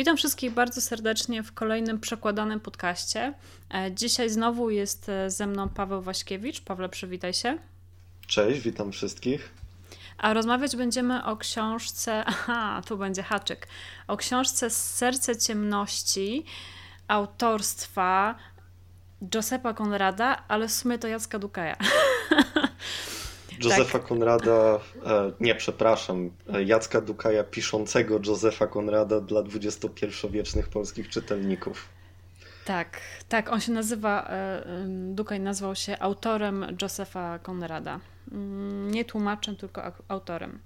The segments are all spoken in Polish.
Witam wszystkich bardzo serdecznie w kolejnym przekładanym podcaście. E, dzisiaj znowu jest e, ze mną Paweł Waśkiewicz. Pawle, przywitaj się. Cześć, witam wszystkich. A rozmawiać będziemy o książce, aha, tu będzie haczyk, o książce Serce Ciemności autorstwa Josepa Konrada, ale w sumie to Jacka Dukaja. Józefa tak. Konrada, e, nie przepraszam, e, Jacka Dukaja piszącego Józefa Konrada dla XXI-wiecznych polskich czytelników. Tak, tak, on się nazywa, e, Dukaj nazwał się autorem Józefa Konrada. Mm, nie tłumaczem, tylko autorem.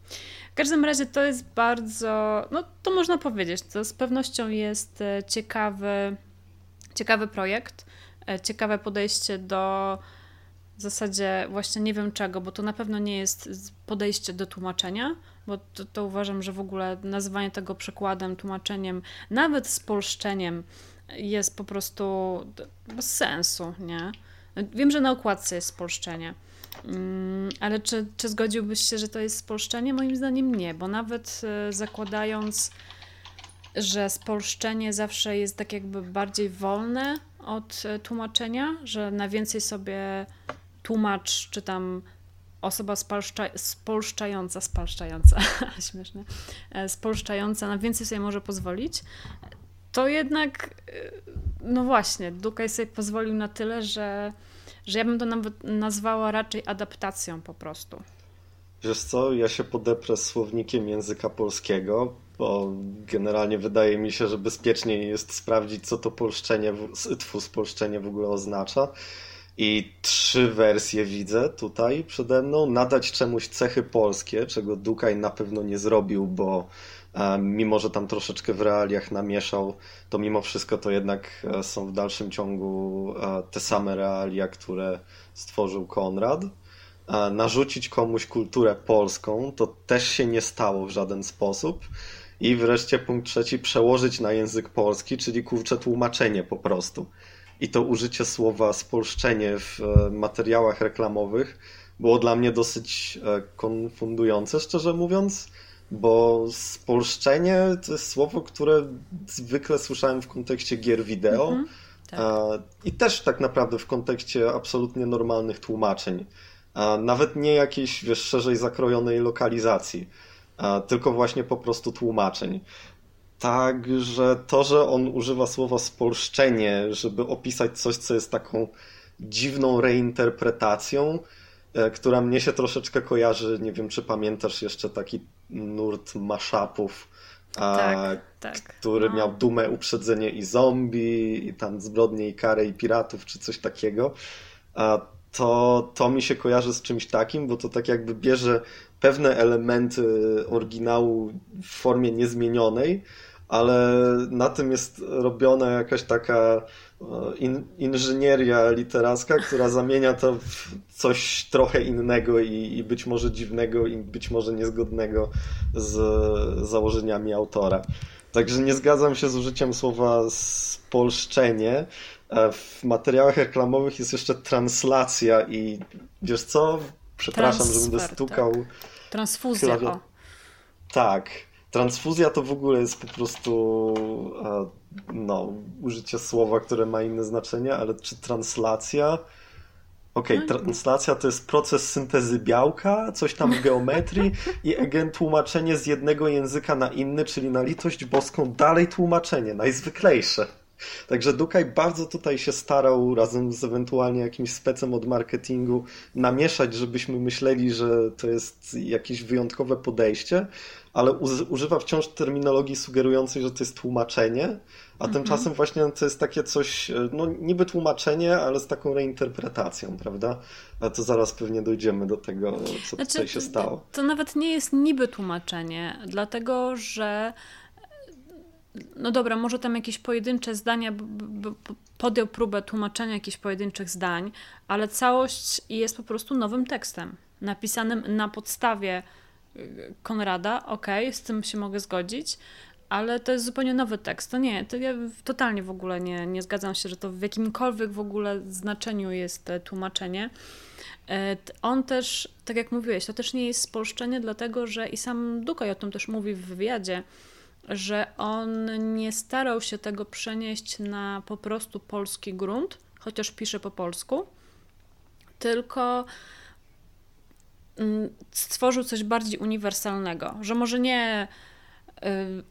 W każdym razie to jest bardzo, no to można powiedzieć, to z pewnością jest ciekawy, ciekawy projekt, ciekawe podejście do w zasadzie właśnie nie wiem czego, bo to na pewno nie jest podejście do tłumaczenia, bo to, to uważam, że w ogóle nazywanie tego przekładem, tłumaczeniem, nawet spolszczeniem jest po prostu bez sensu, nie? Wiem, że na okładce jest spolszczenie, mm, ale czy, czy zgodziłbyś się, że to jest spolszczenie? Moim zdaniem nie, bo nawet e, zakładając, że spolszczenie zawsze jest tak jakby bardziej wolne od e, tłumaczenia, że na więcej sobie tłumacz, czy tam osoba spolszcza, spolszczająca, spolszczająca, śmieszne, e, spolszczająca na więcej sobie może pozwolić, to jednak, e, no właśnie, Dukaj sobie pozwolił na tyle, że, że ja bym to nazwała raczej adaptacją po prostu. Wiesz co, ja się podeprę słownikiem języka polskiego, bo generalnie wydaje mi się, że bezpieczniej jest sprawdzić, co to polszczenie, twu spolszczenie w ogóle oznacza. I trzy wersje widzę tutaj przede mną. Nadać czemuś cechy polskie, czego Dukaj na pewno nie zrobił, bo e, mimo, że tam troszeczkę w realiach namieszał, to mimo wszystko to jednak e, są w dalszym ciągu e, te same realia, które stworzył Konrad. Narzucić komuś kulturę polską to też się nie stało w żaden sposób. I wreszcie punkt trzeci, przełożyć na język polski, czyli kurcze tłumaczenie po prostu i to użycie słowa spolszczenie w e, materiałach reklamowych było dla mnie dosyć e, konfundujące, szczerze mówiąc, bo spolszczenie to jest słowo, które zwykle słyszałem w kontekście gier wideo mm -hmm, tak. i też tak naprawdę w kontekście absolutnie normalnych tłumaczeń. Nawet nie jakiejś, wiesz, szerzej zakrojonej lokalizacji, tylko właśnie po prostu tłumaczeń. Także to, że on używa słowa spolszczenie, żeby opisać coś, co jest taką dziwną reinterpretacją, e, która mnie się troszeczkę kojarzy, nie wiem, czy pamiętasz jeszcze taki nurt mashupów, tak, tak. który no. miał dumę, uprzedzenie i zombie, i tam zbrodnie i karę i piratów, czy coś takiego. To, to mi się kojarzy z czymś takim, bo to tak jakby bierze pewne elementy oryginału w formie niezmienionej, ale na tym jest robiona jakaś taka e, in, inżynieria literacka, która zamienia to w coś trochę innego i, i, być może dziwnego i być może niezgodnego z założeniami autora. Także nie zgadzam się z użyciem słowa spolszczenie. E, w materiałach reklamowych jest jeszcze translacja i wiesz co? Przepraszam, Transfer, że będę stukał. Tak. Transfuzja. O. Tak. Transfuzja to w ogóle jest po prostu no, użycie słowa, które ma inne znaczenie, ale czy translacja? Okej, okay, no translacja to jest proces syntezy białka, coś tam w geometrii i again tłumaczenie z jednego języka na inny, czyli na litość boską dalej tłumaczenie, najzwyklejsze. Także Dukaj bardzo tutaj się starał razem z ewentualnie jakimś specem od marketingu namieszać, żebyśmy myśleli, że to jest jakieś wyjątkowe podejście, ale używa wciąż terminologii sugerującej, że to jest tłumaczenie, a mm tymczasem właśnie to jest takie coś, no niby tłumaczenie, ale z taką reinterpretacją, prawda? A to zaraz pewnie dojdziemy do tego, co znaczy, tutaj się stało. To, to nawet nie jest niby tłumaczenie, dlatego że no dobra, może tam jakieś pojedyncze zdania, podjął próbę tłumaczenia jakichś pojedynczych zdań, ale całość jest po prostu nowym tekstem, napisanym na podstawie y, Konrada, ok, z tym się mogę zgodzić, ale to jest zupełnie nowy tekst. To nie, to ja totalnie w ogóle nie, nie zgadzam się, że to w jakimkolwiek w ogóle znaczeniu jest tłumaczenie. E, on też, tak jak mówiłeś, to też nie jest spolszczenie, dlatego że i sam Dukaj o tym też mówi w wywiadzie, że on nie starał się tego przenieść na po prostu polski grunt, chociaż pisze po polsku, tylko mm, stworzył coś bardziej uniwersalnego, że może nie y,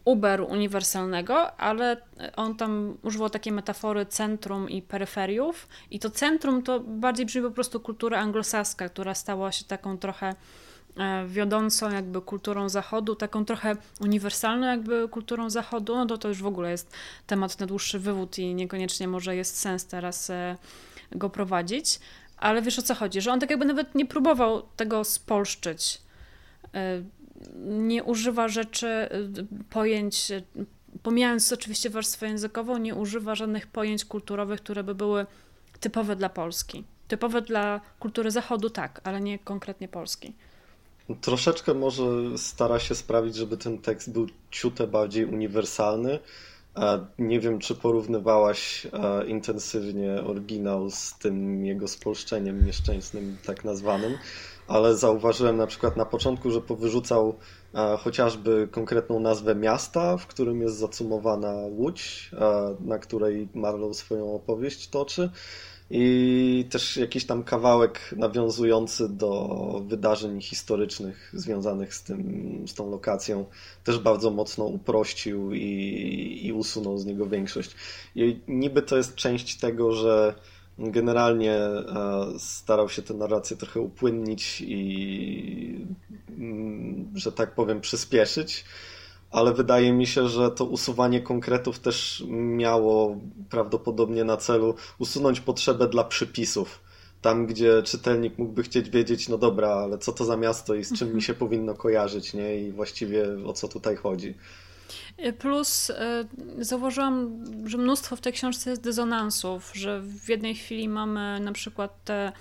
Uber uniwersalnego, ale on tam używał takiej metafory centrum i peryferiów. I to centrum to bardziej brzmi po prostu kultura anglosaska, która stała się taką trochę wiodącą jakby kulturą zachodu, taką trochę uniwersalną jakby kulturą zachodu, no to to już w ogóle jest temat na dłuższy wywód i niekoniecznie może jest sens teraz e, go prowadzić, ale wiesz o co chodzi, że on tak jakby nawet nie próbował tego spolszczyć. E, nie używa rzeczy, pojęć, pomijając oczywiście warstwę językową, nie używa żadnych pojęć kulturowych, które by były typowe dla Polski. Typowe dla kultury Zachodu, tak, ale nie konkretnie Polski. Troszeczkę może stara się sprawić, żeby ten tekst był ciute bardziej uniwersalny. Nie wiem, czy porównywałaś intensywnie oryginał z tym jego spolszczeniem nieszczęsnym, tak nazwanym, ale zauważyłem na przykład na początku, że powyrzucał chociażby konkretną nazwę miasta, w którym jest zacumowana łódź, na której Marlow swoją opowieść toczy i też jakiś tam kawałek nawiązujący do wydarzeń historycznych związanych z, tym, z tą lokacją też bardzo mocno uprościł i, i usunął z niego większość. I niby to jest część tego, że generalnie e, starał się tę narrację trochę upłynnić i, mm, że tak powiem, przyspieszyć ale wydaje mi się, że to usuwanie konkretów też miało prawdopodobnie na celu usunąć potrzebę dla przypisów. Tam, gdzie czytelnik mógłby chcieć wiedzieć, no dobra, ale co to za miasto i z czym mi się powinno kojarzyć, nie? I właściwie o co tutaj chodzi. Plus y, zauważyłam, że mnóstwo w tej książce jest dysonansów, że w jednej chwili mamy na przykład te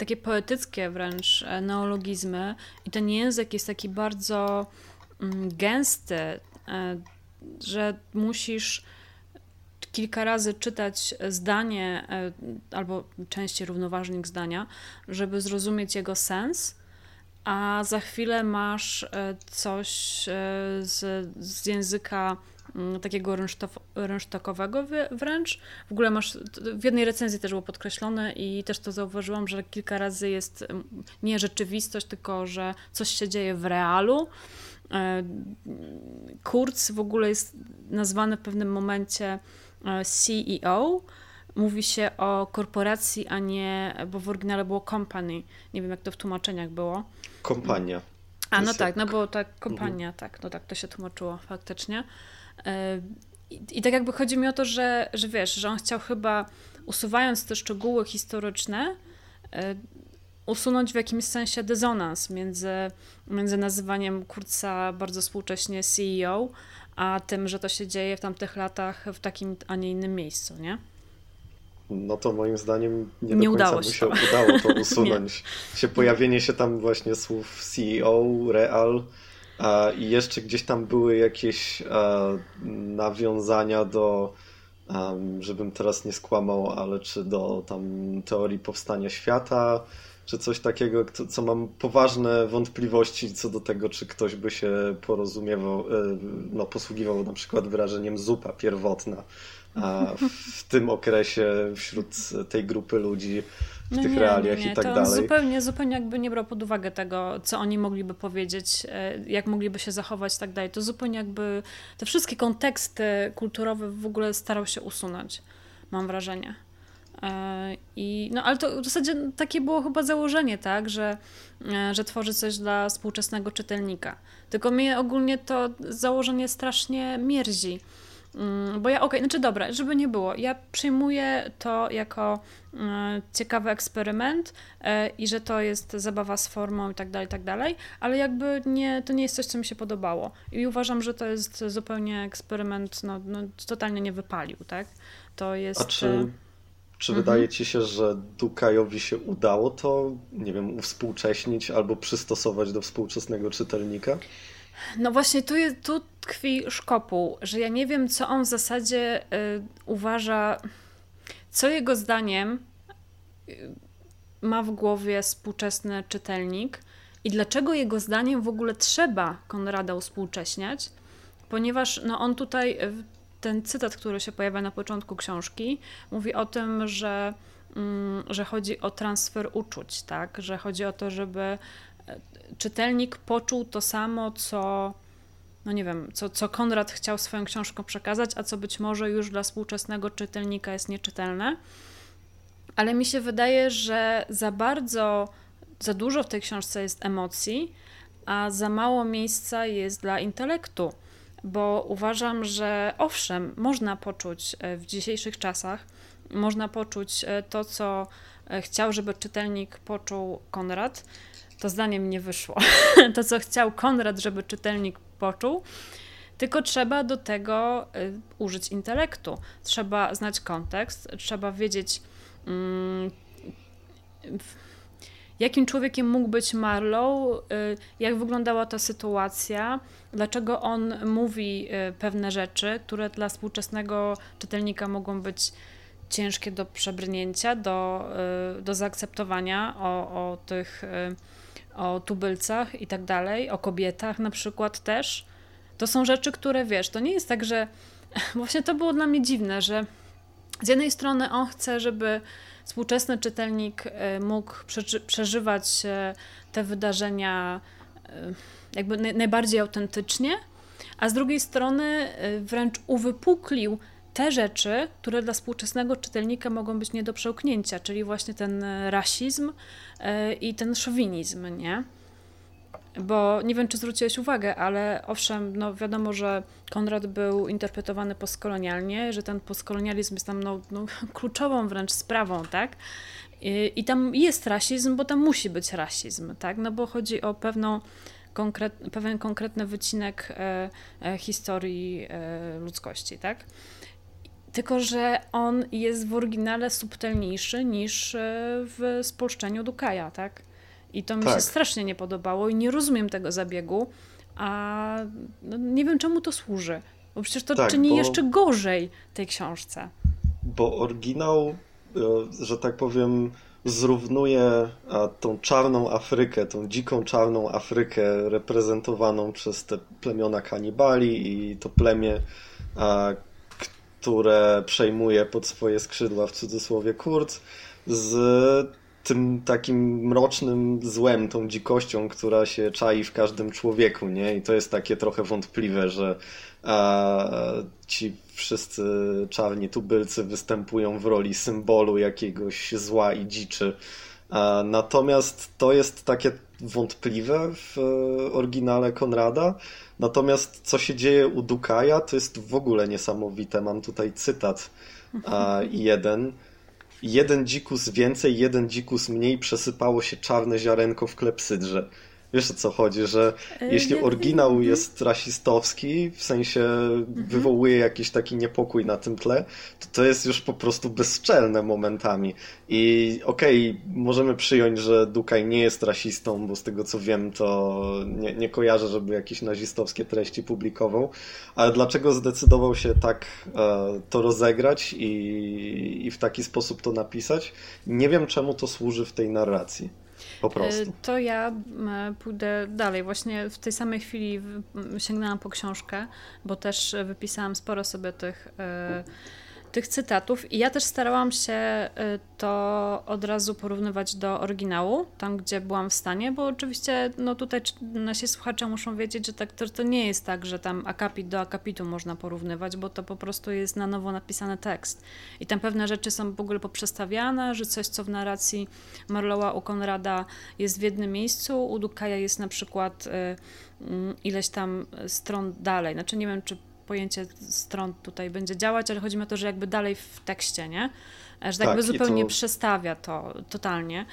takie poetyckie wręcz e, neologizmy i ten język jest taki bardzo gęsty, e, że musisz kilka razy czytać zdanie e, albo częściej równoważnik zdania, żeby zrozumieć jego sens, a za chwilę masz e, coś z, z języka mm, takiego rynsztokowego wręcz. W ogóle masz, w jednej recenzji też było podkreślone i też to zauważyłam, że kilka razy jest nie rzeczywistość, tylko że coś się dzieje w realu Kurz w ogóle jest nazwany w pewnym momencie e, CEO. Mówi się o korporacji, a nie, bo w oryginale było company. Nie wiem, jak to w tłumaczeniach było. Kompania. A no tak, no bo tak, kompania, mhm. tak, no tak, to się tłumaczyło faktycznie. E, I, I, tak jakby chodzi mi o to, że, że wiesz, że on chciał chyba, usuwając te szczegóły historyczne, usunąć w jakimś sensie dysonans między, między nazywaniem Kurca bardzo współcześnie CEO, a tym, że to się dzieje w tamtych latach w takim, a nie innym miejscu, nie? No to moim zdaniem nie, nie do końca udało się, się to. udało to usunąć. się pojawienie się tam właśnie słów CEO, Real a, i jeszcze gdzieś tam były jakieś a, nawiązania do żebym teraz nie skłamał, ale czy do tam teorii powstania świata, czy coś takiego, co mam poważne wątpliwości co do tego, czy ktoś by się porozumiewał, e, no, posługiwał na przykład wyrażeniem zupa pierwotna a w tym okresie wśród tej grupy ludzi w no tych nie, realiach nie, nie. i tak to dalej. Zupełnie, zupełnie jakby nie brał pod uwagę tego, co oni mogliby powiedzieć, e, jak mogliby się zachować i tak dalej. To zupełnie jakby te wszystkie konteksty kulturowe w ogóle starał się usunąć, mam wrażenie. E, I, no ale to w zasadzie takie było chyba założenie, tak, że, e, że tworzy coś dla współczesnego czytelnika. Tylko mnie ogólnie to założenie strasznie mierzi. Mm, bo ja, okej, okay, znaczy dobra, żeby nie było, ja przyjmuję to jako e, ciekawy eksperyment i że to jest zabawa z formą i tak dalej, i tak dalej, ale jakby nie, to nie jest coś, co mi się podobało. I uważam, że to jest zupełnie eksperyment, no, no totalnie nie wypalił, tak? To jest... A czy czy mhm. wydaje ci się, że Dukajowi się udało to, nie wiem, uwspółcześnić albo przystosować do współczesnego czytelnika? No właśnie, tu, jest, tu tkwi szkopuł, że ja nie wiem, co on w zasadzie y, uważa, co jego zdaniem y, ma w głowie współczesny czytelnik i dlaczego jego zdaniem w ogóle trzeba Konrada uspółcześniać, ponieważ no, on tutaj, ten cytat, który się pojawia na początku książki, mówi o tym, że, mm, że chodzi o transfer uczuć, tak? Że chodzi o to, żeby e, czytelnik poczuł to samo, co no nie wiem, co, co Konrad chciał swoją książką przekazać, a co być może już dla współczesnego czytelnika jest nieczytelne. Ale mi się wydaje, że za bardzo, za dużo w tej książce jest emocji, a za mało miejsca jest dla intelektu, bo uważam, że owszem, można poczuć e, w dzisiejszych czasach, można poczuć e, to, co e, chciał, żeby czytelnik poczuł Konrad. To zdanie nie wyszło. to, co chciał Konrad, żeby czytelnik poczuł, tylko trzeba do tego użyć intelektu. Trzeba znać kontekst, trzeba wiedzieć, mm, jakim człowiekiem mógł być Marlow, y, jak wyglądała ta sytuacja, dlaczego on mówi y, pewne rzeczy, które dla współczesnego czytelnika mogą być ciężkie do przebrnięcia, do, y, do zaakceptowania o, o tych o tubylcach i tak dalej, o kobietach na przykład też. To są rzeczy, które wiesz, to nie jest tak, że właśnie to było dla mnie dziwne, że z jednej strony on chce, żeby współczesny czytelnik e, mógł przeżywać e, te wydarzenia e, jakby najbardziej autentycznie, a z drugiej strony wręcz uwypuklił te rzeczy, które dla współczesnego czytelnika mogą być nie do przełknięcia, czyli właśnie ten rasizm i ten szowinizm, nie? Bo nie wiem, czy zwróciłeś uwagę, ale owszem, no wiadomo, że Konrad był interpretowany postkolonialnie, że ten postkolonializm jest tam no, no kluczową wręcz sprawą, tak? I, I, tam jest rasizm, bo tam musi być rasizm, tak? No bo chodzi o pewną konkret, pewien konkretny wycinek e, e, historii e, ludzkości, tak? Tylko, że on jest w oryginale subtelniejszy niż e, w spolszczeniu Dukaja, tak? I to mi tak. się strasznie nie podobało i nie rozumiem tego zabiegu, a no, nie wiem czemu to służy. Bo przecież to tak, czyni bo, jeszcze gorzej tej książce. Bo oryginał, e, że tak powiem, zrównuje tą czarną Afrykę, tą dziką czarną Afrykę reprezentowaną przez te plemiona kanibali i to plemię, które przejmuje pod swoje skrzydła w cudzysłowie Kurt, z tym takim mrocznym złem, tą dzikością, która się czai w każdym człowieku, nie? I to jest takie trochę wątpliwe, że a, ci wszyscy czarni tubylcy występują w roli symbolu jakiegoś zła i dziczy. A, natomiast to jest takie wątpliwe w oryginale Konrada. Natomiast co się dzieje u Dukaja, to jest w ogóle niesamowite. Mam tutaj cytat a, jeden jeden dzikus więcej, jeden dzikus mniej przesypało się czarne ziarenko w klepsydrze. Wiesz o co chodzi, że e, jeśli oryginał jest rasistowski, w sensie mhm. wywołuje jakiś taki niepokój na tym tle, to to jest już po prostu bezczelne momentami. I okej, okay, możemy przyjąć, że Dukaj nie jest rasistą, bo z tego co wiem, to nie, nie kojarzę, żeby jakieś nazistowskie treści publikował, ale dlaczego zdecydował się tak e, to rozegrać i, i w taki sposób to napisać? Nie wiem, czemu to służy w tej narracji. Po e, prostu. To ja pójdę dalej. Właśnie w tej samej chwili sięgnęłam po książkę, bo też wypisałam sporo sobie tych e, tych cytatów i ja też starałam się y, to od razu porównywać do oryginału, tam gdzie byłam w stanie, bo oczywiście no tutaj nasi słuchacze muszą wiedzieć, że tak, to, to nie jest tak, że tam akapit do akapitu można porównywać, bo to po prostu jest na nowo napisany tekst i tam pewne rzeczy są w ogóle poprzestawiane, że coś, co w narracji Marlowa u Konrada jest w jednym miejscu, u Dukaja jest na przykład y, mm, ileś tam stron dalej. Znaczy nie wiem, czy pojęcie stron tutaj będzie działać, ale chodzi mi o to, że jakby dalej w tekście, nie? Że tak, jakby zupełnie to, przestawia to totalnie.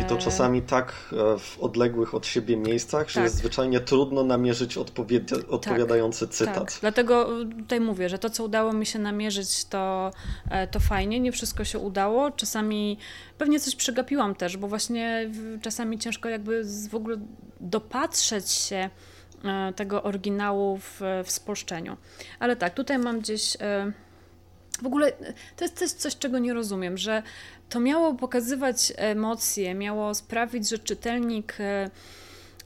I to czasami tak e, w odległych od siebie miejscach, że tak. jest zwyczajnie trudno namierzyć odpowied tak, odpowiadający tak, cytat. Tak. Dlatego tutaj mówię, że to, co udało mi się namierzyć, to, e, to fajnie, nie wszystko się udało. Czasami pewnie coś przegapiłam też, bo właśnie czasami ciężko jakby w ogóle dopatrzeć się E, tego oryginału w, w spolszczeniu. Ale tak, tutaj mam gdzieś. E, w ogóle to jest, to jest coś, czego nie rozumiem, że to miało pokazywać emocje, miało sprawić, że czytelnik e,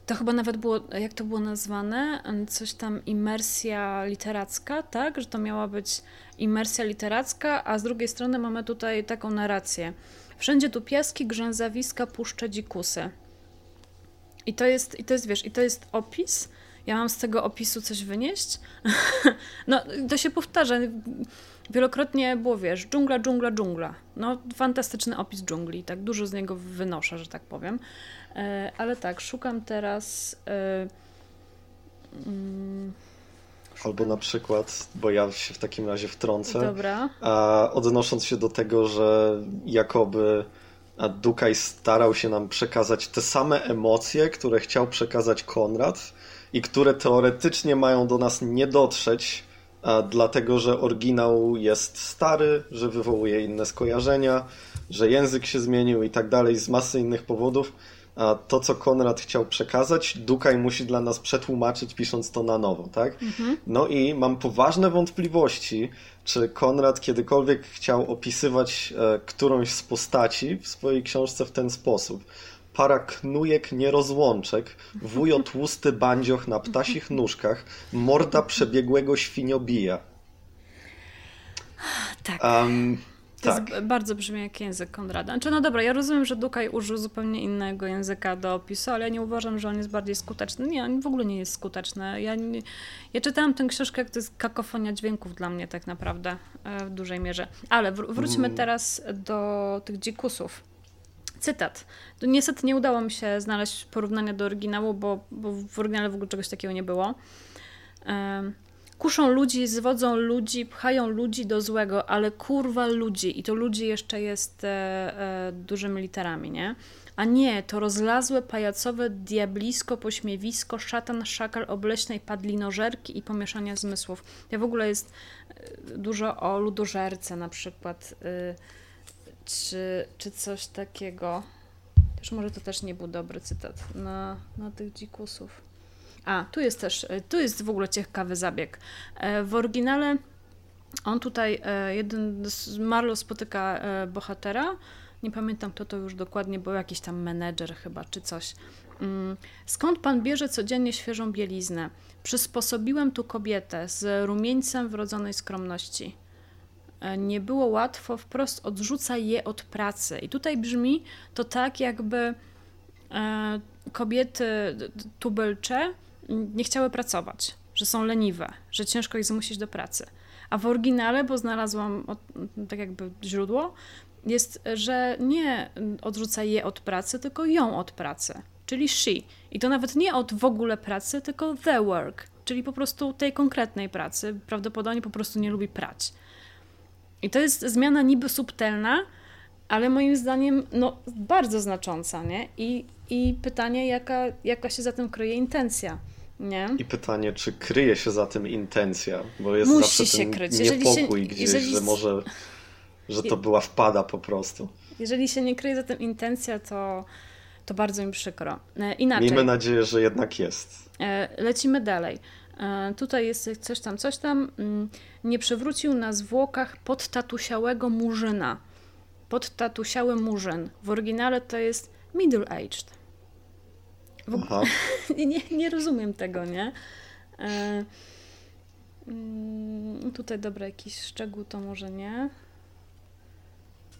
to chyba nawet było, jak to było nazwane, coś tam imersja literacka, tak? Że to miała być imersja literacka, a z drugiej strony mamy tutaj taką narrację. Wszędzie tu piaski, grzęzawiska, puszcze, dzikusy. I to jest, i to jest, wiesz, i to jest opis. Ja mam z tego opisu coś wynieść. no, to się powtarza. Wielokrotnie było, wiesz, dżungla, dżungla, dżungla. No, fantastyczny opis dżungli, tak dużo z niego wynoszę, że tak powiem. E, ale tak, szukam teraz. E, mm, Albo na przykład, bo ja się w takim razie wtrącę, Dobra. A odnosząc się do tego, że jakoby Dukaj starał się nam przekazać te same emocje, które chciał przekazać Konrad i które teoretycznie mają do nas nie dotrzeć, dlatego że oryginał jest stary, że wywołuje inne skojarzenia, że język się zmienił i tak dalej, z masy innych powodów. A to, co Konrad chciał przekazać, Dukaj musi dla nas przetłumaczyć, pisząc to na nowo, tak? Mhm. No i mam poważne wątpliwości, czy Konrad kiedykolwiek chciał opisywać e, którąś z postaci w swojej książce w ten sposób. Para knujek nierozłączek, wujo tłusty bandzioch na ptasich nóżkach, morda przebiegłego świniobija. Tak. Um, to tak. jest bardzo brzmi jak język Konrada. Znaczy, no dobra, ja rozumiem, że Dukaj użył zupełnie innego języka do opisu, ale ja nie uważam, że on jest bardziej skuteczny. Nie, on w ogóle nie jest skuteczny. Ja, nie, ja czytałam tę książkę, jak to jest kakofonia dźwięków dla mnie tak naprawdę e, w dużej mierze. Ale wr wróćmy mm. teraz do tych dzikusów. Cytat. Niestety nie udało mi się znaleźć porównania do oryginału, bo, bo w oryginale w ogóle czegoś takiego nie było. Kuszą ludzi, zwodzą ludzi, pchają ludzi do złego, ale kurwa ludzi. I to ludzi jeszcze jest e, e, dużymi literami, nie? A nie, to rozlazłe, pajacowe, diablisko, pośmiewisko, szatan, szakal obleśnej padlinożerki i pomieszania zmysłów. Ja w ogóle jest e, dużo o ludożerce na przykład, y, czy, czy coś takiego. Też może to też nie był dobry cytat na, na tych dzikusów. A, tu jest też, e, tu jest w ogóle ciekawy zabieg. E, w oryginale on tutaj, e, jeden z Marlo spotyka bohatera, nie pamiętam kto to już dokładnie, był jakiś tam menedżer chyba, czy coś. Mm, skąd pan bierze codziennie świeżą bieliznę? Przysposobiłem tu kobietę z rumieńcem wrodzonej skromności. Nie było łatwo, wprost odrzuca je od pracy. I tutaj brzmi to tak, jakby kobiety tubylcze nie chciały pracować, że są leniwe, że ciężko ich zmusić do pracy. A w oryginale, bo znalazłam tak jakby źródło, jest, że nie odrzuca je od pracy, tylko ją od pracy, czyli she. I to nawet nie od w ogóle pracy, tylko the work, czyli po prostu tej konkretnej pracy. Prawdopodobnie po prostu nie lubi prać. I to jest zmiana niby subtelna, ale moim zdaniem no, bardzo znacząca, nie? I, i pytanie, jaka, jaka się za tym kryje intencja. Nie? I pytanie, czy kryje się za tym intencja, bo jest Musi zawsze ten kryć. niepokój się, gdzieś, jeżeli... że może, że to była wpada po prostu. Jeżeli się nie kryje za tym intencja, to, to bardzo mi przykro. E, inaczej. Miejmy nadzieję, że jednak jest. E, lecimy dalej. E, tutaj jest coś tam, coś tam. Mm, nie przywrócił na zwłokach podtatusiałego murzyna. Podtatusiały murzyn. W oryginale to jest middle-aged. Aha. nie, nie rozumiem tego, nie? E, mm, tutaj dobra, jakiś szczegół to może nie.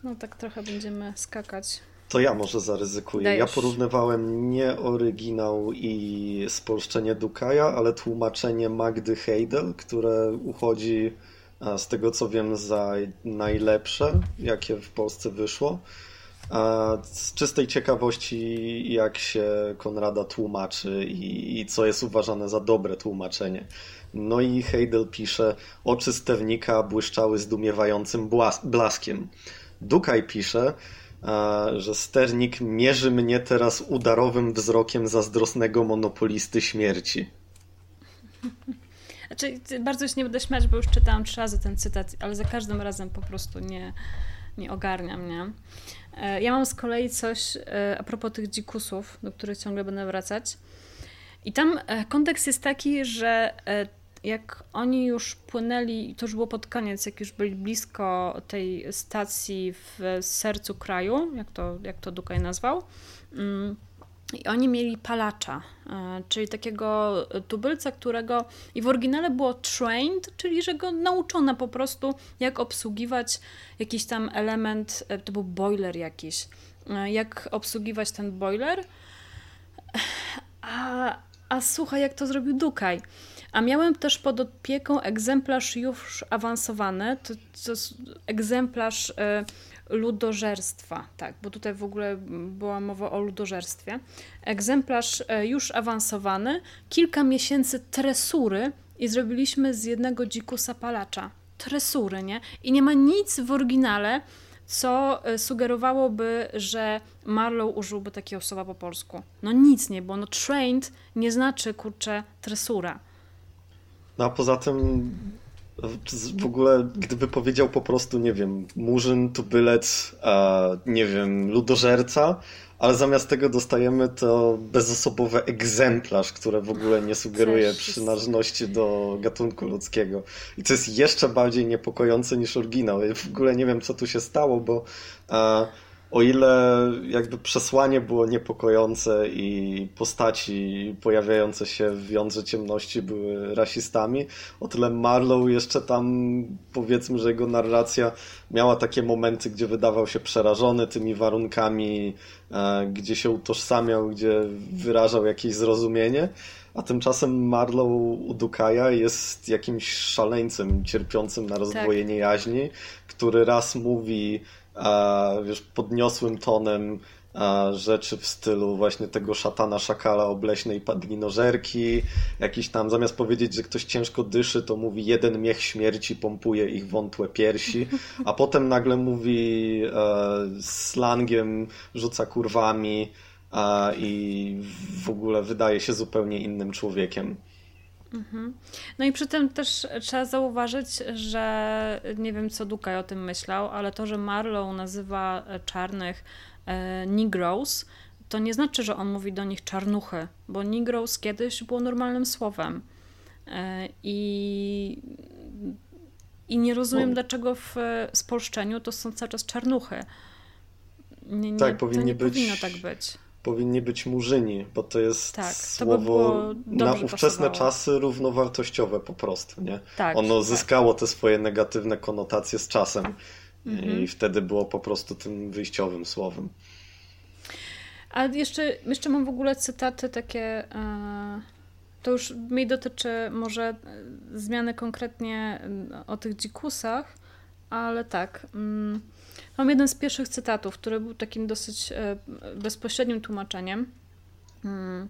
No tak trochę będziemy skakać. To ja może zaryzykuję. Dajesz. Ja porównywałem nie oryginał i spolszczenie Dukaja, ale tłumaczenie Magdy Heidel, które uchodzi z tego co wiem za najlepsze, jakie w Polsce wyszło. A z czystej ciekawości, jak się Konrada tłumaczy i, i, co jest uważane za dobre tłumaczenie. No i Heidel pisze, oczy stewnika błyszczały zdumiewającym blaskiem. Dukaj pisze, że sternik mierzy mnie teraz udarowym wzrokiem zazdrosnego monopolisty śmierci. Znaczy, bardzo się nie będę śmiać, bo już czytałam trzy razy ten cytat, ale za każdym razem po prostu nie, nie ogarniam, nie? E, ja mam z kolei coś e, a propos tych dzikusów, do których ciągle będę wracać. I tam e, kontekst jest taki, że jak oni już płynęli, to już było pod koniec, jak już byli blisko tej stacji w sercu kraju, jak to, jak to Dukaj nazwał, mm, I oni mieli palacza, e, czyli takiego tubylca, którego i w oryginale było trained, czyli że go nauczono po prostu, jak obsługiwać jakiś tam element, e, to był boiler jakiś, e, jak obsługiwać ten boiler. A, a słuchaj, jak to zrobił Dukaj. A miałem też pod opieką egzemplarz już awansowany, to, to jest egzemplarz y, ludożerstwa, tak, bo tutaj w ogóle była mowa o ludożerstwie. Egzemplarz y, już awansowany, kilka miesięcy tresury i zrobiliśmy z jednego dzikusa palacza. Tresury, nie? I nie ma nic w oryginale, co y, sugerowałoby, że Marlow użyłby takiego słowa po polsku. No nic nie, bo no trained nie znaczy, kurczę, tresura. No a poza tym w ogóle, gdyby powiedział po prostu, nie wiem, murzyn, tubylec, a, nie wiem, ludożerca, ale zamiast tego dostajemy to bezosobowe egzemplarz, które w ogóle nie sugeruje przynależności do gatunku ludzkiego. I to jest jeszcze bardziej niepokojące niż oryginał. Ja w ogóle nie wiem, co tu się stało, bo o ile jakby przesłanie było niepokojące i postaci pojawiające się w jądrze ciemności były rasistami, o tyle Marlow jeszcze tam powiedzmy, że jego narracja miała takie momenty, gdzie wydawał się przerażony tymi warunkami, e, gdzie się utożsamiał, gdzie wyrażał jakieś zrozumienie. A tymczasem Marlow u Dukaja jest jakimś szaleńcem cierpiącym na rozdwojenie tak. jaźni, który raz mówi wiesz, podniosłym tonem a, rzeczy w stylu właśnie tego szatana szakala obleśnej padlinożerki, jakiś tam zamiast powiedzieć, że ktoś ciężko dyszy, to mówi jeden miech śmierci pompuje ich wątłe piersi, a potem nagle mówi e, slangiem, rzuca kurwami a, i w ogóle wydaje się zupełnie innym człowiekiem. Mhm. No i przy tym też trzeba zauważyć, że nie wiem co Dukaj o tym myślał, ale to, że Marlow nazywa czarnych e, Negroes, to nie znaczy, że on mówi do nich czarnuchy, bo Negroes kiedyś było normalnym słowem. E, I, i nie rozumiem, no. dlaczego w spolszczeniu to są cały czas czarnuchy. Nie, nie, tak, nie być... powinno tak być powinni być murzyni, bo to jest tak, słowo by na ówczesne pasowało. czasy równowartościowe po prostu, nie? Tak, ono tak. zyskało te swoje negatywne konotacje z czasem mhm. i wtedy było po prostu tym wyjściowym słowem. A jeszcze, jeszcze mam w ogóle cytaty takie, e, to już mi dotyczy może zmiany konkretnie e, o tych dzikusach, ale tak... Mm, Mam jeden z pierwszych cytatów, który był takim dosyć e, bezpośrednim tłumaczeniem. Hmm.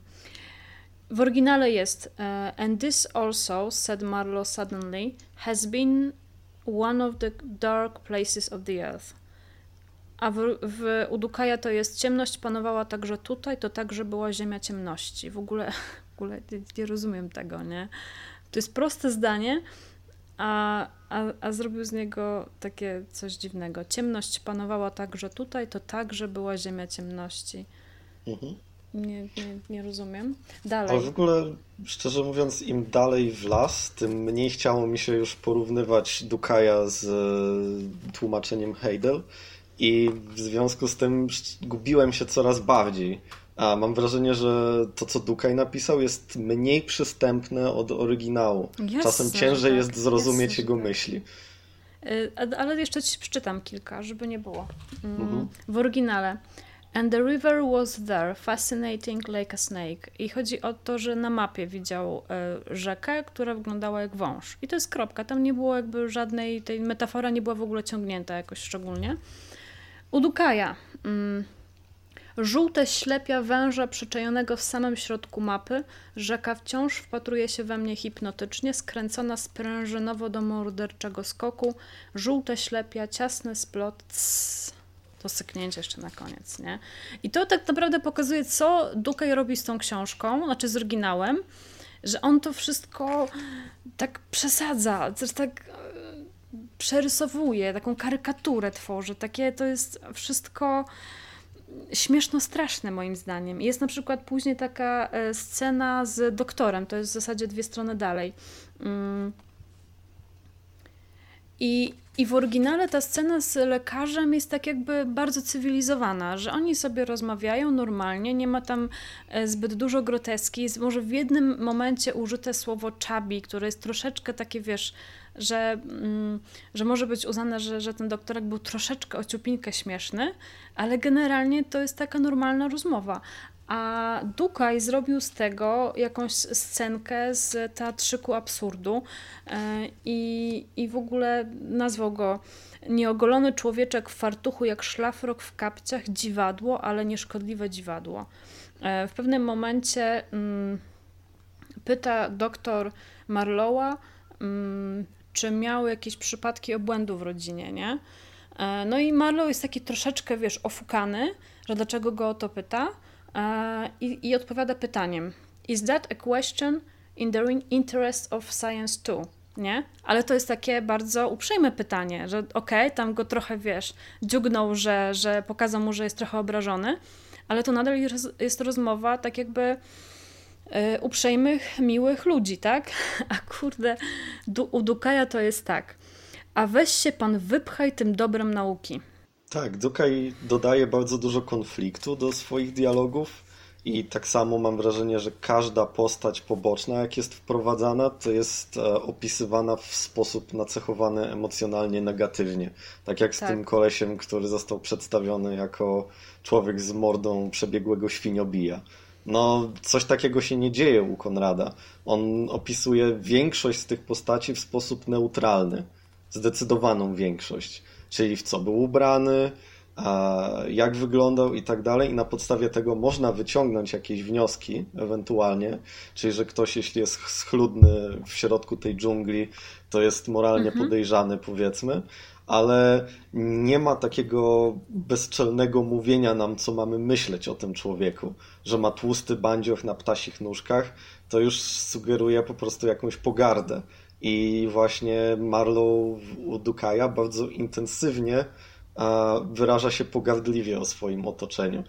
W oryginale jest e, And this also, said Marlowe suddenly, has been one of the dark places of the earth. A w, w Udukaja to jest ciemność panowała także tutaj, to także była ziemia ciemności. W ogóle, w ogóle nie rozumiem tego, nie? To jest proste zdanie, a, a, a zrobił z niego takie coś dziwnego. Ciemność panowała także tutaj, to także była ziemia ciemności. Mhm. Nie, nie, nie rozumiem. Dalej. Ale w ogóle, szczerze mówiąc, im dalej w las, tym mniej chciało mi się już porównywać Dukaja z e, tłumaczeniem Heidel i w związku z tym gubiłem się coraz bardziej. A mam wrażenie, że to, co Dukaj napisał, jest mniej przystępne od oryginału. Jasne, Czasem ciężej tak. jest zrozumieć Jasne, jego tak. myśli. Y, ale jeszcze ci przeczytam kilka, żeby nie było. Mm, mhm. W oryginale. And the river was there, fascinating like a snake. I chodzi o to, że na mapie widział y, rzekę, która wyglądała jak wąż. I to jest kropka. Tam nie było jakby żadnej, tej metafora nie była w ogóle ciągnięta jakoś szczególnie. U Dukaja. Mm, Żółte ślepia węża przyczajonego w samym środku mapy, rzeka wciąż wpatruje się we mnie hipnotycznie, skręcona sprężynowo do morderczego skoku, żółte ślepia, ciasny splot, css. To syknięcie jeszcze na koniec, nie? I to tak naprawdę pokazuje, co Dukaj robi z tą książką, znaczy z oryginałem, że on to wszystko tak przesadza, też tak e, przerysowuje, taką karykaturę tworzy. Takie to jest wszystko śmieszno-straszne moim zdaniem. Jest na przykład później taka e, scena z doktorem, to jest w zasadzie dwie strony dalej. Mm. I, I w oryginale ta scena z lekarzem jest tak jakby bardzo cywilizowana, że oni sobie rozmawiają normalnie, nie ma tam e, zbyt dużo groteski. Jest może w jednym momencie użyte słowo czabi, które jest troszeczkę takie, wiesz, że, mm, że może być uznane, że, że ten doktorek był troszeczkę ociupinkę śmieszny, ale generalnie to jest taka normalna rozmowa. A Dukaj zrobił z tego jakąś scenkę z teatrzyku absurdu e, i, i w ogóle nazwał go nieogolony człowieczek w fartuchu jak szlafrok w kapciach, dziwadło, ale nieszkodliwe dziwadło. E, w pewnym momencie mm, pyta doktor Marlowa, mm, czy miał jakieś przypadki obłędu w rodzinie, nie? E, no i Marlow jest taki troszeczkę, wiesz, ofukany, że dlaczego go o to pyta i, i odpowiada pytaniem Is that a question in the interest of science too? Nie? Ale to jest takie bardzo uprzejme pytanie, że okej, okay, tam go trochę, wiesz, dziugnął, że, że pokazał mu, że jest trochę obrażony, ale to nadal jest, rozmowa tak jakby uprzejmych, miłych ludzi, tak? A kurde, du, u Dukaja to jest tak. A weź się pan wypchaj tym dobrem nauki. Tak, Dukaj dodaje bardzo dużo konfliktu do swoich dialogów i tak samo mam wrażenie, że każda postać poboczna, jak jest wprowadzana, to jest e, opisywana w sposób nacechowany emocjonalnie negatywnie. Tak jak z tak. tym kolesiem, który został przedstawiony jako człowiek z mordą przebiegłego świniobija. No, coś takiego się nie dzieje u Konrada. On opisuje większość z tych postaci w sposób neutralny. Zdecydowaną większość czyli w co był ubrany, jak wyglądał i tak dalej, i na podstawie tego można wyciągnąć jakieś wnioski ewentualnie, czyli że ktoś, jeśli jest schludny w środku tej dżungli, to jest moralnie mhm. podejrzany, powiedzmy, ale nie ma takiego bezczelnego mówienia nam, co mamy myśleć o tym człowieku, że ma tłusty bandzioch na ptasich nóżkach, to już sugeruje po prostu jakąś pogardę. I właśnie Marlow u Dukaja bardzo intensywnie wyraża się pogardliwie o swoim otoczeniu.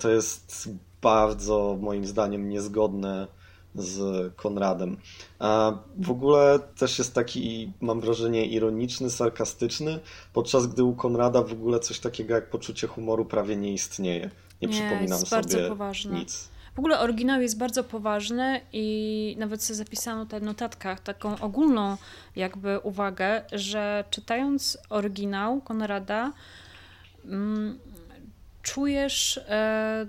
To jest bardzo moim zdaniem niezgodne z Konradem. A w ogóle też jest taki, mam wrażenie, ironiczny, sarkastyczny, podczas gdy u Konrada w ogóle coś takiego jak poczucie humoru prawie nie istnieje. Nie, nie przypominam sobie nic. Ogóle oryginał jest bardzo poważny i nawet sobie zapisano tutaj w notatkach taką ogólną jakby uwagę, że czytając oryginał Konrada mm, czujesz e,